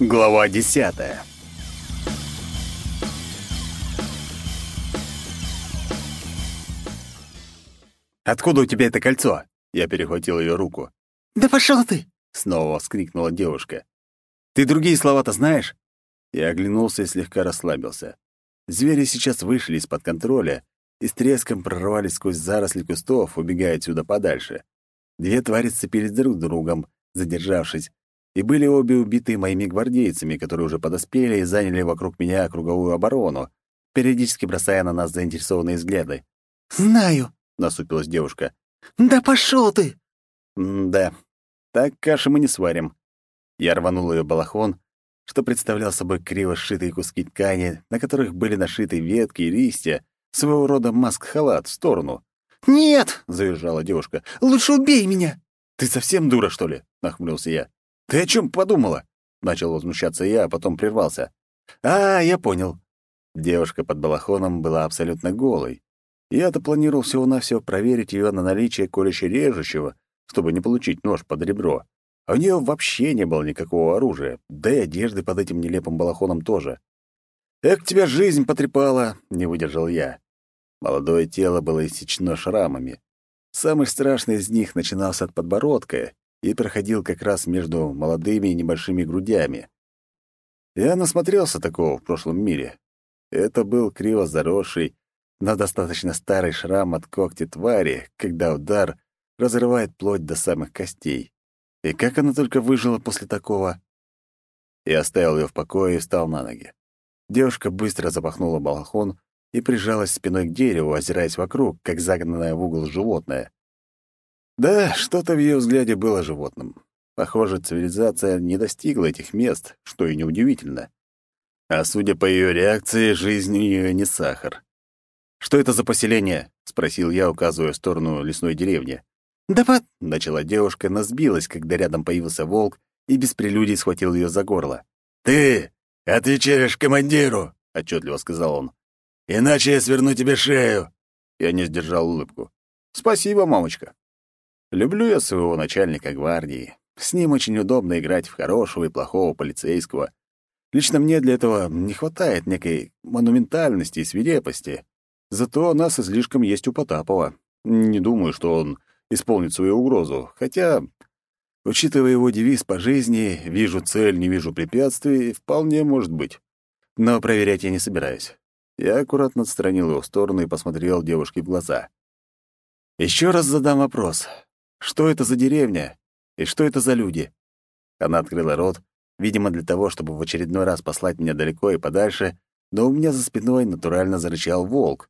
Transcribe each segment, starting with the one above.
Глава десятая. «Откуда у тебя это кольцо?» Я перехватил ее руку. «Да пошел ты!» — снова вскрикнула девушка. «Ты другие слова-то знаешь?» Я оглянулся и слегка расслабился. Звери сейчас вышли из-под контроля и с треском прорвались сквозь заросли кустов, убегая отсюда подальше. Две твари сцепились друг с другом, задержавшись, и были обе убиты моими гвардейцами, которые уже подоспели и заняли вокруг меня круговую оборону, периодически бросая на нас заинтересованные взгляды. «Знаю», — насупилась девушка. «Да пошел ты!» «Да, так каши мы не сварим». Я рванул ее балахон, что представлял собой криво сшитые куски ткани, на которых были нашиты ветки и листья, своего рода маск-халат, в сторону. «Нет!» — завизжала девушка. «Лучше убей меня!» «Ты совсем дура, что ли?» — нахмурился я. «Ты о чем подумала?» — начал возмущаться я, а потом прервался. «А, я понял». Девушка под балахоном была абсолютно голой. Я-то планировал всего-навсего проверить ее на наличие колюще-режущего, чтобы не получить нож под ребро. А у нее вообще не было никакого оружия, да и одежды под этим нелепым балахоном тоже. «Эх, тебя жизнь потрепала!» — не выдержал я. Молодое тело было иссечено шрамами. Самый страшный из них начинался от подбородка и проходил как раз между молодыми и небольшими грудями. Я насмотрелся такого в прошлом мире. Это был криво заросший, но достаточно старый шрам от когти твари, когда удар разрывает плоть до самых костей. И как она только выжила после такого? Я оставил ее в покое и встал на ноги. Девушка быстро запахнула балахон и прижалась спиной к дереву, озираясь вокруг, как загнанное в угол животное. Да, что-то в ее взгляде было животным. Похоже, цивилизация не достигла этих мест, что и неудивительно. А судя по ее реакции, жизнь у нее не сахар. «Что это за поселение?» — спросил я, указывая в сторону лесной деревни. «Да под...» — начала девушка, но сбилась, когда рядом появился волк и без прелюдий схватил ее за горло. «Ты отвечаешь командиру!» — отчетливо сказал он. «Иначе я сверну тебе шею!» Я не сдержал улыбку. «Спасибо, мамочка!» Люблю я своего начальника гвардии. С ним очень удобно играть в хорошего и плохого полицейского. Лично мне для этого не хватает некой монументальности и свирепости. Зато у нас излишком есть у Потапова. Не думаю, что он исполнит свою угрозу, хотя, учитывая его девиз по жизни «вижу цель, не вижу препятствий», вполне может быть. Но проверять я не собираюсь. Я аккуратно отстранил его в сторону и посмотрел девушке в глаза. Еще раз задам вопрос. Что это за деревня? И что это за люди? Она открыла рот, видимо, для того, чтобы в очередной раз послать меня далеко и подальше, но у меня за спиной натурально зарычал волк.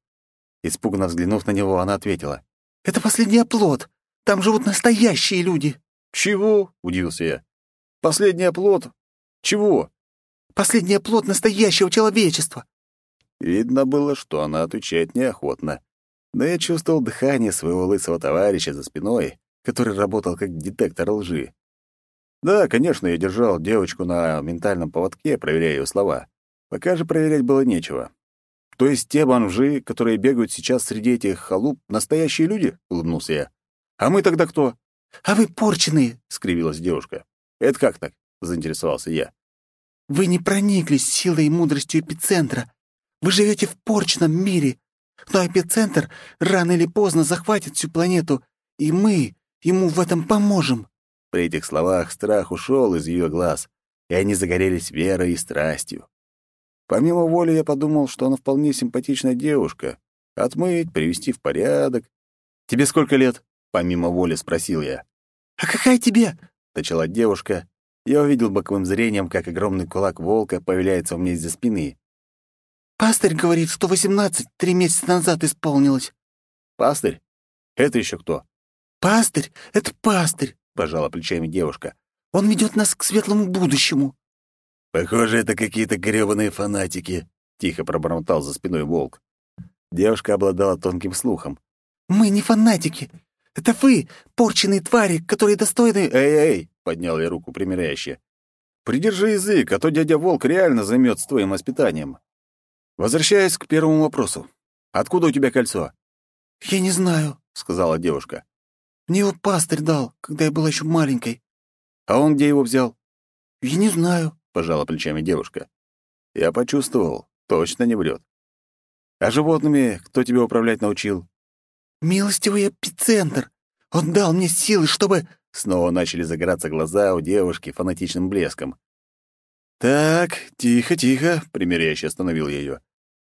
Испуганно взглянув на него, она ответила. «Это последний оплот. Там живут настоящие люди». «Чего?» — удивился я. «Последний оплот? Чего?» «Последний оплот настоящего человечества». Видно было, что она отвечает неохотно. Но я чувствовал дыхание своего лысого товарища за спиной, который работал как детектор лжи. Да, конечно, я держал девочку на ментальном поводке, проверяя ее слова. Пока же проверять было нечего. То есть те бомжи, которые бегают сейчас среди этих халуп, настоящие люди? улыбнулся я. А мы тогда кто? А вы порченые, скривилась девушка. Это как так? заинтересовался я. Вы не прониклись силой и мудростью эпицентра. Вы живете в порченном мире. Но эпицентр рано или поздно захватит всю планету, и мы ему в этом поможем. При этих словах страх ушел из ее глаз, и они загорелись верой и страстью. Помимо воли я подумал, что она вполне симпатичная девушка. Отмыть, привести в порядок. «Тебе сколько лет?» — помимо воли спросил я. «А какая тебе?» — начала девушка. Я увидел боковым зрением, как огромный кулак волка появляется у меня из-за спины. «Пастырь говорит, что восемнадцать три месяца назад исполнилось». «Пастырь? Это еще кто?» «Пастырь — это пастырь», — пожала плечами девушка. «Он ведет нас к светлому будущему». «Похоже, это какие-то грёбаные фанатики», — тихо пробормотал за спиной волк. Девушка обладала тонким слухом. «Мы не фанатики. Это вы, порченые твари, которые достойны...» «Эй-эй!» — поднял я руку примиряюще. «Придержи язык, а то дядя Волк реально займется твоим воспитанием. Возвращаясь к первому вопросу. Откуда у тебя кольцо?» «Я не знаю», — сказала девушка. «Мне его пастырь дал, когда я была еще маленькой». «А он где его взял?» «Я не знаю», — пожала плечами девушка. Я почувствовал, точно не врет. «А животными кто тебя управлять научил?» «Милостивый эпицентр! Он дал мне силы, чтобы...» Снова начали загораться глаза у девушки фанатичным блеском. «Так, тихо, тихо», — примиряюще остановил я ее.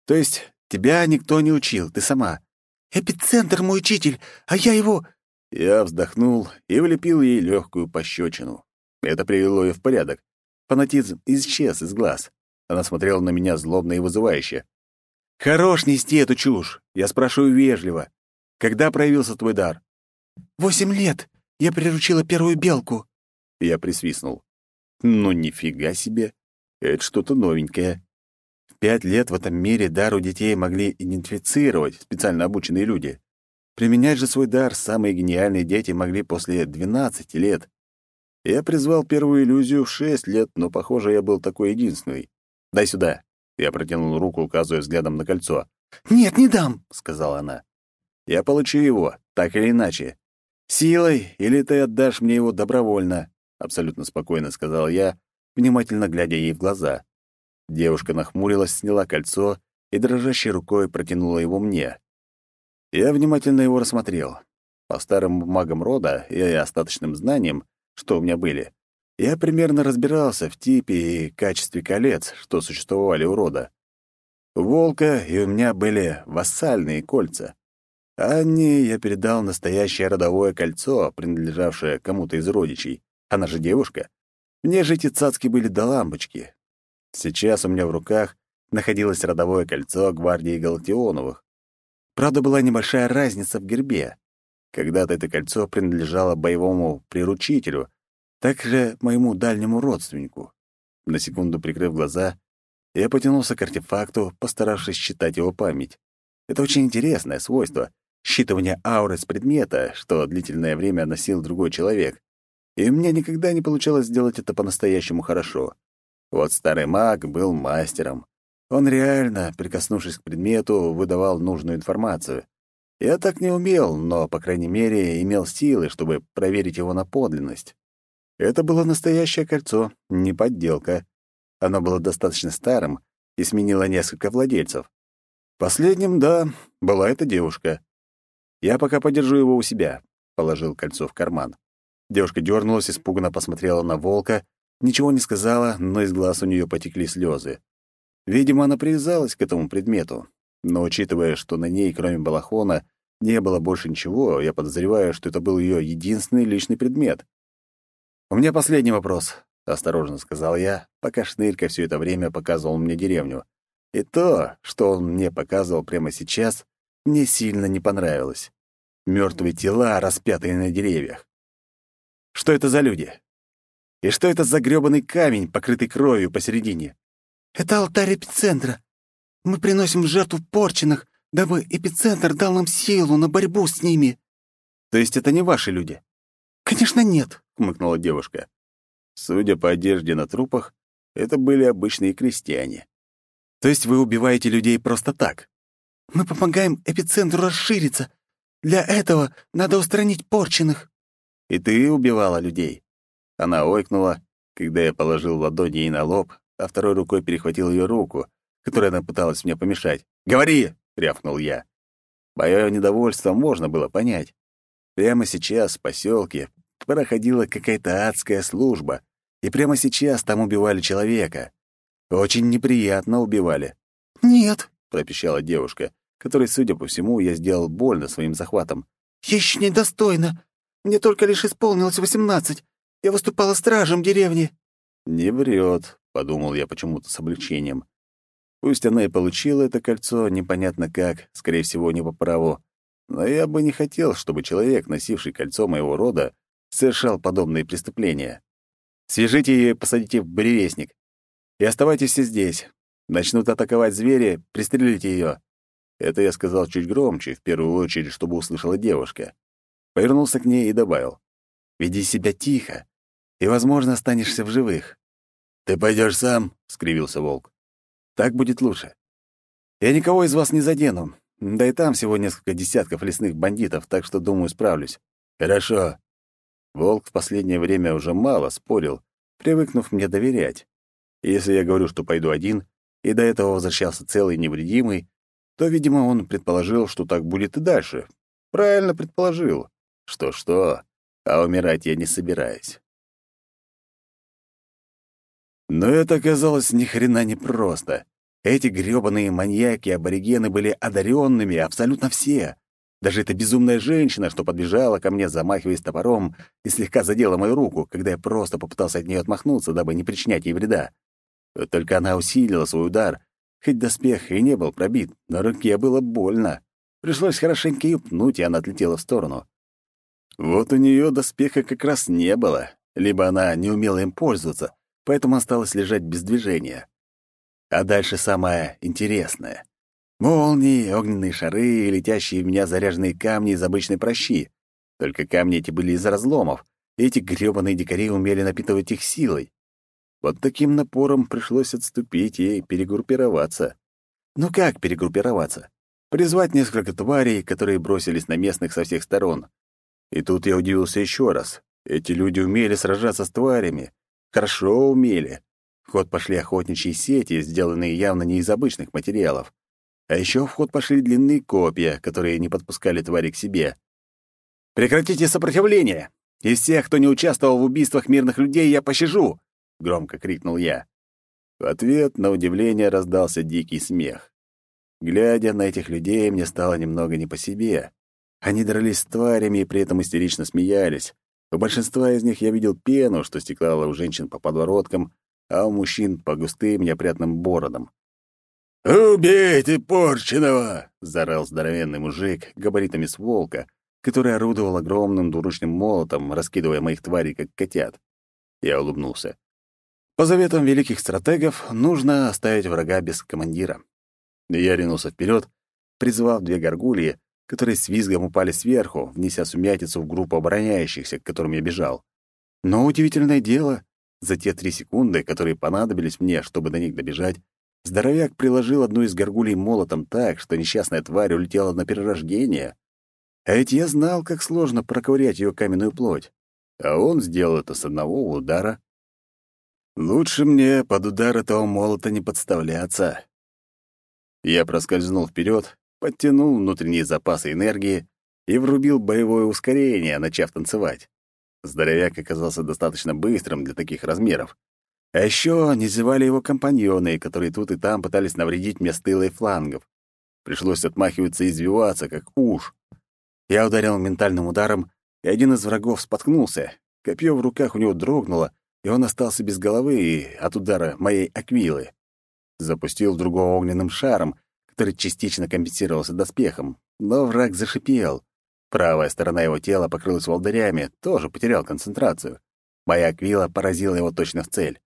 «То есть тебя никто не учил, ты сама?» «Эпицентр мой учитель, а я его...» Я вздохнул и влепил ей легкую пощечину. Это привело ее в порядок. Фанатизм исчез из глаз. Она смотрела на меня злобно и вызывающе. «Хорош нести эту чушь! Я спрашиваю вежливо. Когда проявился твой дар?» «Восемь лет. Я приручила первую белку». Я присвистнул. «Ну, нифига себе! Это что-то новенькое. В пять лет в этом мире дар у детей могли идентифицировать специально обученные люди. Применять же свой дар самые гениальные дети могли после двенадцати лет. Я призвал первую иллюзию в шесть лет, но, похоже, я был такой единственный. Дай сюда. Я протянул руку, указывая взглядом на кольцо. «Нет, не дам», — сказала она. «Я получу его, так или иначе. Силой, или ты отдашь мне его добровольно», — абсолютно спокойно сказал я, внимательно глядя ей в глаза. Девушка нахмурилась, сняла кольцо и дрожащей рукой протянула его мне. Я внимательно его рассмотрел. По старым бумагам рода и остаточным знаниям, что у меня были, я примерно разбирался в типе и качестве колец, что существовали у рода. У волка и у меня были вассальные кольца. Анне я передал настоящее родовое кольцо, принадлежавшее кому-то из родичей. Она же девушка. Мне же эти цацки были до лампочки. Сейчас у меня в руках находилось родовое кольцо гвардии Галактионовых. Правда, была небольшая разница в гербе. Когда-то это кольцо принадлежало боевому приручителю, также моему дальнему родственнику. На секунду прикрыв глаза, я потянулся к артефакту, постаравшись считать его память. Это очень интересное свойство — считывание ауры с предмета, что длительное время носил другой человек. И у меня никогда не получалось сделать это по-настоящему хорошо. Вот старый маг был мастером. Он реально, прикоснувшись к предмету, выдавал нужную информацию. Я так не умел, но, по крайней мере, имел силы, чтобы проверить его на подлинность. Это было настоящее кольцо, не подделка. Оно было достаточно старым и сменило несколько владельцев. Последним, да, была эта девушка. Я пока подержу его у себя, положил кольцо в карман. Девушка дернулась, испуганно посмотрела на волка, ничего не сказала, но из глаз у нее потекли слезы. Видимо, она привязалась к этому предмету. Но учитывая, что на ней, кроме балахона, не было больше ничего, я подозреваю, что это был ее единственный личный предмет. «У меня последний вопрос», — осторожно сказал я, пока Шнырька все это время показывал мне деревню. И то, что он мне показывал прямо сейчас, мне сильно не понравилось. Мертвые тела, распятые на деревьях. Что это за люди? И что это за грёбаный камень, покрытый кровью посередине? Это алтарь эпицентра. Мы приносим в жертву порченных, дабы эпицентр дал нам силу на борьбу с ними. То есть это не ваши люди? Конечно, нет, хмыкнула девушка. Судя по одежде на трупах, это были обычные крестьяне. То есть вы убиваете людей просто так? Мы помогаем эпицентру расшириться. Для этого надо устранить порченных. И ты убивала людей. Она ойкнула, когда я положил ладони ей на лоб, а второй рукой перехватил ее руку, которой она пыталась мне помешать. «Говори!» — рявкнул я. Мое недовольство можно было понять. Прямо сейчас в поселке проходила какая-то адская служба, и прямо сейчас там убивали человека. Очень неприятно убивали. «Нет», — пропищала девушка, которой, судя по всему, я сделал больно своим захватом. «Я еще недостойна. Мне только лишь исполнилось восемнадцать. Я выступала стражем деревни». «Не врет», — подумал я почему-то с облегчением. Пусть она и получила это кольцо непонятно как, скорее всего, не по праву, но я бы не хотел, чтобы человек, носивший кольцо моего рода, совершал подобные преступления. Свяжите ее и посадите в буревестник. И оставайтесь все здесь. Начнут атаковать звери, пристрелите ее. Это я сказал чуть громче, в первую очередь, чтобы услышала девушка. Повернулся к ней и добавил. «Веди себя тихо, и, возможно, останешься в живых». «Ты пойдешь сам?» — скривился волк. «Так будет лучше. Я никого из вас не задену, да и там всего несколько десятков лесных бандитов, так что, думаю, справлюсь». «Хорошо. Волк в последнее время уже мало спорил, привыкнув мне доверять. Если я говорю, что пойду один, и до этого возвращался целый невредимый, то, видимо, он предположил, что так будет и дальше. Правильно предположил. Что-что, а умирать я не собираюсь. Но это оказалось ни хрена не просто. Эти грёбаные маньяки-аборигены были одаренными, абсолютно все. Даже эта безумная женщина, что подбежала ко мне, замахиваясь топором, и слегка задела мою руку, когда я просто попытался от нее отмахнуться, дабы не причинять ей вреда. только она усилила свой удар, хоть доспех и не был пробит, на руке было больно. Пришлось хорошенько ее пнуть, и она отлетела в сторону. Вот у нее доспеха как раз не было, либо она не умела им пользоваться, поэтому осталось лежать без движения. А дальше самое интересное. Молнии, огненные шары и летящие в меня заряженные камни из обычной прощи. Только камни эти были из разломов, и эти грёбаные дикари умели напитывать их силой. Вот таким напором пришлось отступить и перегруппироваться. Ну как перегруппироваться? Призвать несколько тварей, которые бросились на местных со всех сторон. И тут я удивился еще раз. Эти люди умели сражаться с тварями. Хорошо умели. В ход пошли охотничьи сети, сделанные явно не из обычных материалов. А еще в ход пошли длинные копья, которые не подпускали твари к себе. «Прекратите сопротивление! Из всех, кто не участвовал в убийствах мирных людей, я пощажу!» — громко крикнул я. В ответ на удивление раздался дикий смех. Глядя на этих людей, мне стало немного не по себе. Они дрались с тварями и при этом истерично смеялись. У большинства из них я видел пену, что стекала у женщин по подвороткам, а у мужчин — по густым неопрятным бородам. «Убейте порченого!» — заорал здоровенный мужик габаритами с волка, который орудовал огромным двуручным молотом, раскидывая моих тварей, как котят. Я улыбнулся. По заветам великих стратегов нужно оставить врага без командира. Я ринулся вперед, призвав две горгульи, которые с визгом упали сверху, внеся сумятицу в группу обороняющихся, к которым я бежал. Но удивительное дело, за те три секунды, которые понадобились мне, чтобы до них добежать, здоровяк приложил одну из горгулей молотом так, что несчастная тварь улетела на перерождение. А ведь я знал, как сложно проковырять ее каменную плоть. А он сделал это с одного удара. Лучше мне под удар этого молота не подставляться. Я проскользнул вперед, подтянул внутренние запасы энергии и врубил боевое ускорение, начав танцевать. Здоровяк оказался достаточно быстрым для таких размеров. А еще не зевали его компаньоны, которые тут и там пытались навредить мне с тыла и флангов. Пришлось отмахиваться и извиваться, как уж. Я ударил ментальным ударом, и один из врагов споткнулся. Копье в руках у него дрогнуло, и он остался без головы от удара моей аквилы. Запустил другого огненным шаром, который частично компенсировался доспехом, но враг зашипел. Правая сторона его тела покрылась волдырями, тоже потерял концентрацию. Моя аквила поразила его точно в цель.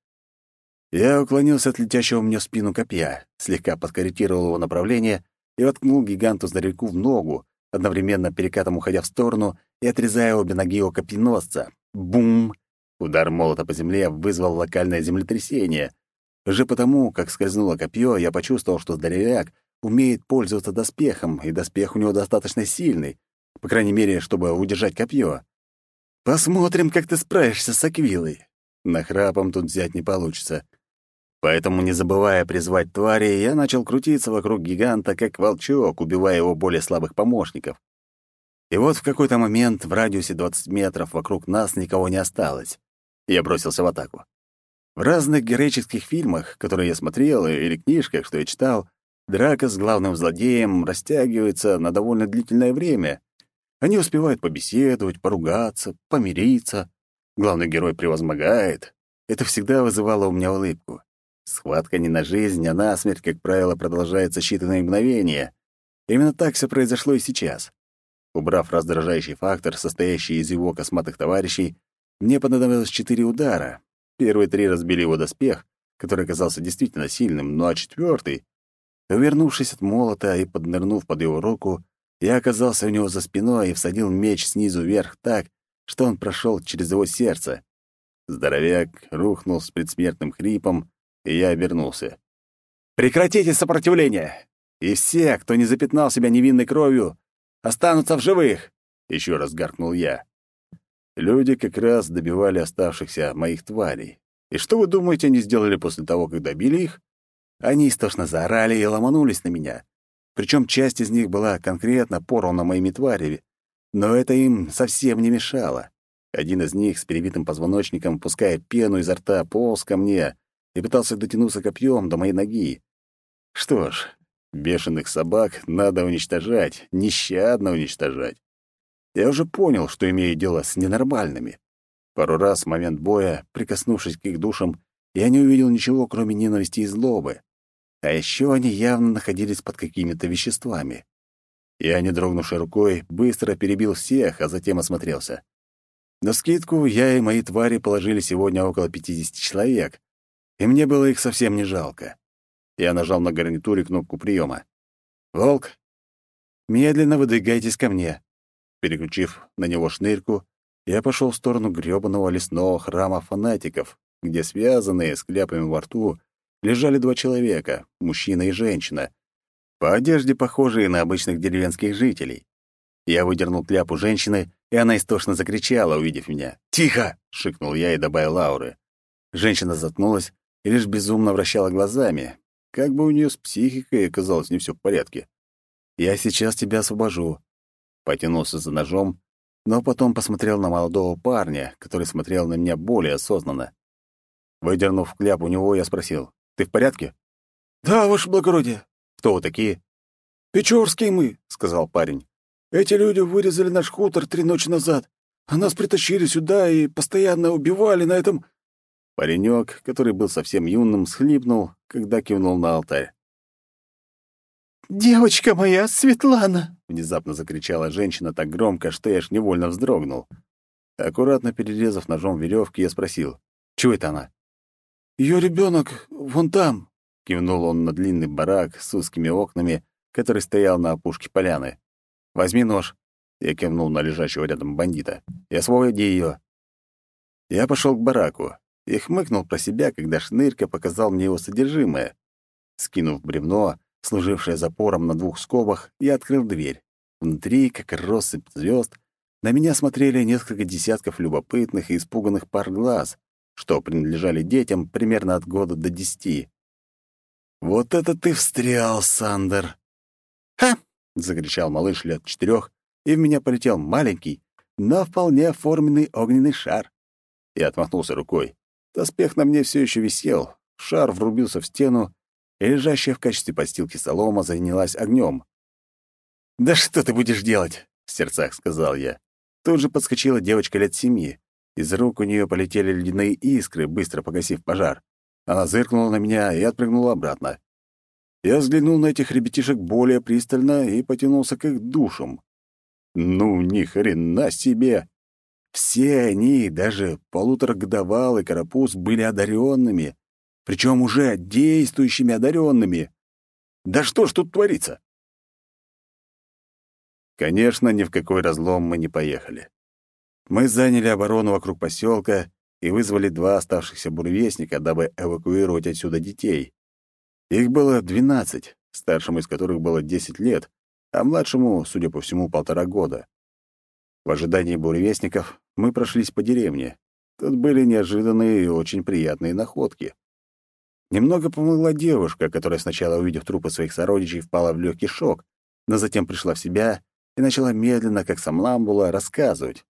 Я уклонился от летящего мне в спину копья, слегка подкорректировал его направление и воткнул гиганту-здоровяку в ногу, одновременно перекатом уходя в сторону и отрезая обе ноги у копьеносца. Бум! Удар молота по земле вызвал локальное землетрясение. Уже потому, как скользнуло копье, я почувствовал, что здоровяк умеет пользоваться доспехом, и доспех у него достаточно сильный, по крайней мере, чтобы удержать копье. Посмотрим, как ты справишься с Аквилой. Нахрапом тут взять не получится. Поэтому, не забывая призвать твари, я начал крутиться вокруг гиганта, как волчок, убивая его более слабых помощников. И вот в какой-то момент в радиусе 20 метров вокруг нас никого не осталось. Я бросился в атаку. В разных героических фильмах, которые я смотрел, или книжках, что я читал, драка с главным злодеем растягивается на довольно длительное время, они успевают побеседовать, поругаться, помириться. Главный герой превозмогает. Это всегда вызывало у меня улыбку. Схватка не на жизнь, а на смерть, как правило, продолжается считанные мгновения. Именно так все произошло и сейчас. Убрав раздражающий фактор, состоящий из его косматых товарищей, мне понадобилось четыре удара. Первые три разбили его доспех, который оказался действительно сильным, ну а четвертый, увернувшись от молота и поднырнув под его руку, я оказался у него за спиной и всадил меч снизу вверх так, что он прошел через его сердце. Здоровяк рухнул с предсмертным хрипом, и я обернулся. «Прекратите сопротивление! И все, кто не запятнал себя невинной кровью, останутся в живых!» — еще раз гаркнул я. Люди как раз добивали оставшихся моих тварей. И что вы думаете, они сделали после того, как добили их? Они истошно заорали и ломанулись на меня. Причем часть из них была конкретно порвана моими тварями, но это им совсем не мешало. Один из них с перебитым позвоночником, пуская пену изо рта, полз ко мне и пытался дотянуться копьем до моей ноги. Что ж, бешеных собак надо уничтожать, нещадно уничтожать. Я уже понял, что имею дело с ненормальными. Пару раз в момент боя, прикоснувшись к их душам, я не увидел ничего, кроме ненависти и злобы. А еще они явно находились под какими-то веществами. Я, не дрогнувшей рукой, быстро перебил всех, а затем осмотрелся. На скидку я и мои твари положили сегодня около 50 человек, и мне было их совсем не жалко. Я нажал на гарнитуре кнопку приема. «Волк, медленно выдвигайтесь ко мне». Переключив на него шнырьку, я пошел в сторону грёбаного лесного храма фанатиков, где связанные с кляпами во рту лежали два человека, мужчина и женщина, по одежде похожие на обычных деревенских жителей. Я выдернул кляпу женщины, и она истошно закричала, увидев меня. «Тихо!» — шикнул я и добавил Лауры. Женщина заткнулась и лишь безумно вращала глазами. Как бы у нее с психикой оказалось не все в порядке. «Я сейчас тебя освобожу». Потянулся за ножом, но потом посмотрел на молодого парня, который смотрел на меня более осознанно. Выдернув кляп у него, я спросил, «Ты в порядке?» «Да, ваше благородие». «Кто вы такие?» «Печорские мы», — сказал парень. «Эти люди вырезали наш хутор три ночи назад, а нас притащили сюда и постоянно убивали на этом...» Паренек, который был совсем юным, схлипнул, когда кивнул на алтарь. «Девочка моя, Светлана!» — внезапно закричала женщина так громко, что я аж невольно вздрогнул. Аккуратно перерезав ножом веревки, я спросил, «Чего это она?» Ее ребенок вон там, Кивнул он на длинный барак с узкими окнами, который стоял на опушке поляны. «Возьми нож». Я кивнул на лежащего рядом бандита. «И освободи ее». Я пошел к бараку и хмыкнул про себя, когда шнырька показал мне его содержимое. Скинув бревно, служившее запором на двух скобах, я открыл дверь. Внутри, как россыпь звезд, на меня смотрели несколько десятков любопытных и испуганных пар глаз, что принадлежали детям примерно от года до десяти. «Вот это ты встрял, Сандер!» «Ха!» — закричал малыш лет четырех, и в меня полетел маленький, но вполне оформленный огненный шар. Я отмахнулся рукой. Доспех на мне все еще висел, шар врубился в стену, и лежащая в качестве подстилки солома занялась огнем. «Да что ты будешь делать?» — в сердцах сказал я. Тут же подскочила девочка лет семи. Из рук у нее полетели ледяные искры, быстро погасив пожар. Она зыркнула на меня и отпрыгнула обратно. Я взглянул на этих ребятишек более пристально и потянулся к их душам. Ну, ни хрена себе! Все они, даже полуторагодовалый карапуз, были одаренными, причем уже действующими одаренными. Да что ж тут творится? Конечно, ни в какой разлом мы не поехали. Мы заняли оборону вокруг поселка и вызвали два оставшихся буревестника, дабы эвакуировать отсюда детей. Их было двенадцать, старшему из которых было десять лет, а младшему, судя по всему, полтора года. В ожидании буревестников мы прошлись по деревне. Тут были неожиданные и очень приятные находки. Немного помогла девушка, которая сначала, увидев трупы своих сородичей, впала в легкий шок, но затем пришла в себя и начала медленно, как самламбула, рассказывать.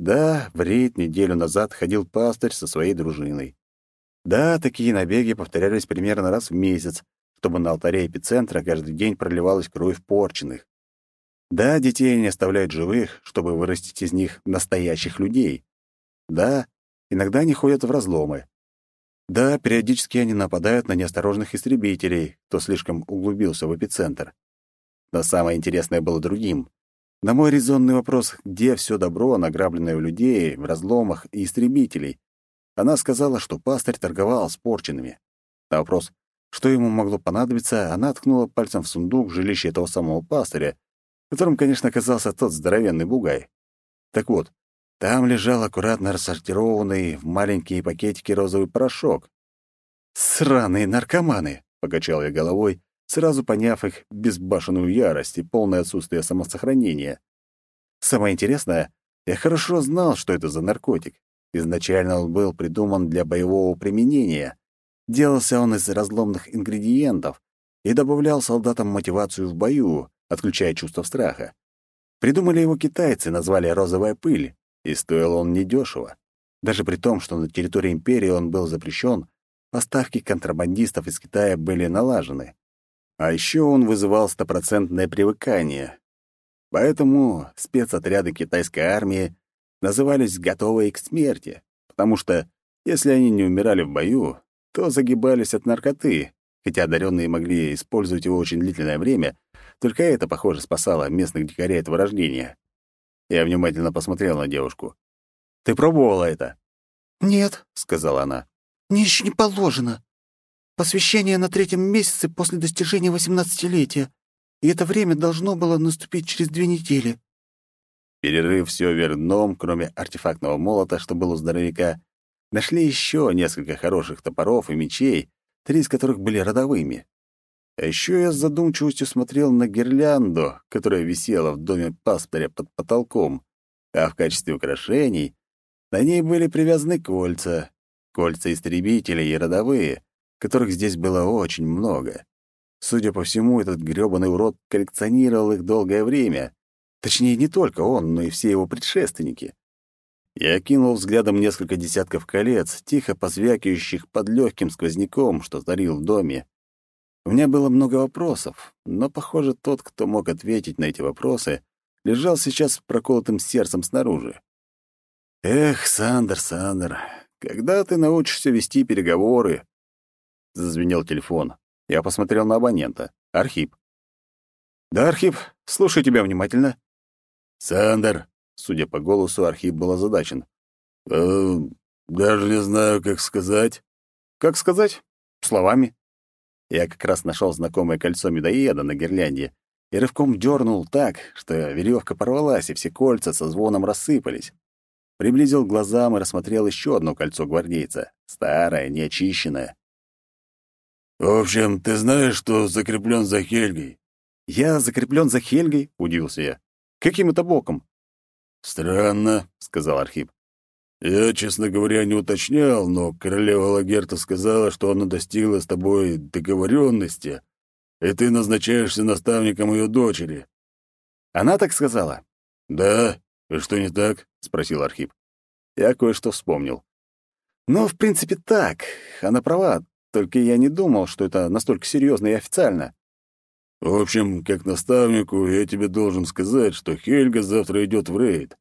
Да, в рейд неделю назад ходил пастырь со своей дружиной. Да, такие набеги повторялись примерно раз в месяц, чтобы на алтаре эпицентра каждый день проливалась кровь порченных. Да, детей не оставляют живых, чтобы вырастить из них настоящих людей. Да, иногда они ходят в разломы. Да, периодически они нападают на неосторожных истребителей, кто слишком углубился в эпицентр. Но самое интересное было другим. На мой резонный вопрос, где все добро, награбленное у людей, в разломах и истребителей, она сказала, что пастырь торговал с порченными. На вопрос, что ему могло понадобиться, она ткнула пальцем в сундук жилища этого самого пастыря, которым, конечно, оказался тот здоровенный бугай. Так вот, там лежал аккуратно рассортированный в маленькие пакетики розовый порошок. «Сраные наркоманы!» — покачал я головой сразу поняв их безбашенную ярость и полное отсутствие самосохранения. Самое интересное, я хорошо знал, что это за наркотик. Изначально он был придуман для боевого применения. Делался он из разломных ингредиентов и добавлял солдатам мотивацию в бою, отключая чувство страха. Придумали его китайцы, назвали «розовая пыль», и стоил он недешево. Даже при том, что на территории империи он был запрещен, поставки контрабандистов из Китая были налажены. А еще он вызывал стопроцентное привыкание. Поэтому спецотряды китайской армии назывались «готовые к смерти», потому что, если они не умирали в бою, то загибались от наркоты, хотя одаренные могли использовать его очень длительное время, только это, похоже, спасало местных дикарей от вырождения. Я внимательно посмотрел на девушку. «Ты пробовала это?» «Нет», — сказала она. «Мне еще не положено. Посвящение на третьем месяце после достижения восемнадцатилетия, и это время должно было наступить через две недели». Перерыв все вверх дном, кроме артефактного молота, что был у здоровяка, нашли еще несколько хороших топоров и мечей, три из которых были родовыми. А еще я с задумчивостью смотрел на гирлянду, которая висела в доме пастыря под потолком, а в качестве украшений на ней были привязаны кольца, кольца истребителей и родовые, которых здесь было очень много. Судя по всему, этот грёбаный урод коллекционировал их долгое время. Точнее, не только он, но и все его предшественники. Я кинул взглядом несколько десятков колец, тихо позвякивающих под легким сквозняком, что зарил в доме, у меня было много вопросов, но, похоже, тот, кто мог ответить на эти вопросы, лежал сейчас с проколотым сердцем снаружи. «Эх, Сандер, Сандер, когда ты научишься вести переговоры?» Зазвенел телефон. Я посмотрел на абонента. Архип. «Да, Архип, слушаю тебя внимательно». «Сандер», — судя по голосу, Архип был озадачен. «Э, «Даже не знаю, как сказать». «Как сказать? Словами». Я как раз нашел знакомое кольцо медоеда на гирлянде и рывком дернул так, что веревка порвалась, и все кольца со звоном рассыпались. Приблизил к глазам и рассмотрел еще одно кольцо гвардейца, старое, неочищенное. «В общем, ты знаешь, что закреплен за Хельгой?» «Я закреплен за Хельгой?» — удивился я. «Каким это боком?» «Странно», — сказал Архип. Я, честно говоря, не уточнял, но королева Лагерта сказала, что она достигла с тобой договоренности, и ты назначаешься наставником ее дочери. Она так сказала? Да. И что не так? спросил Архип. Я кое-что вспомнил. Ну, в принципе, так. Она права, только я не думал, что это настолько серьезно и официально. В общем, как наставнику, я тебе должен сказать, что Хельга завтра идет в рейд.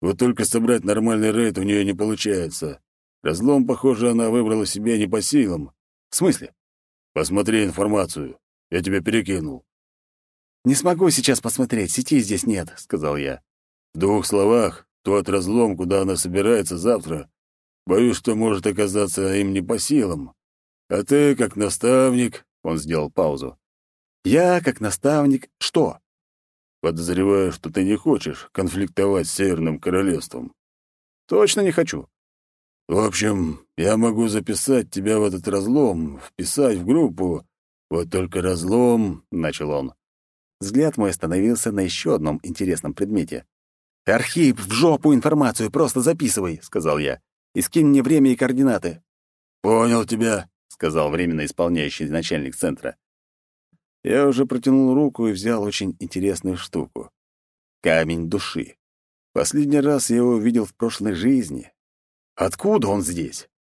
Вот только собрать нормальный рейд у нее не получается. Разлом, похоже, она выбрала себе не по силам. В смысле? Посмотри информацию. Я тебе перекинул. Не смогу сейчас посмотреть, сети здесь нет, сказал я. В двух словах, тот разлом, куда она собирается завтра, боюсь, что может оказаться им не по силам. А ты, как наставник, он сделал паузу. Я, как наставник, что? Подозреваю, что ты не хочешь конфликтовать с Северным Королевством. Точно не хочу. В общем, я могу записать тебя в этот разлом, вписать в группу. Вот только разлом, — начал он. Взгляд мой остановился на еще одном интересном предмете. «Архип, в жопу информацию, просто записывай», — сказал я. «И скинь мне время и координаты». «Понял тебя», — сказал временно исполняющий начальник центра. Я уже протянул руку и взял очень интересную штуку. Камень души. Последний раз я его видел в прошлой жизни. Откуда он здесь?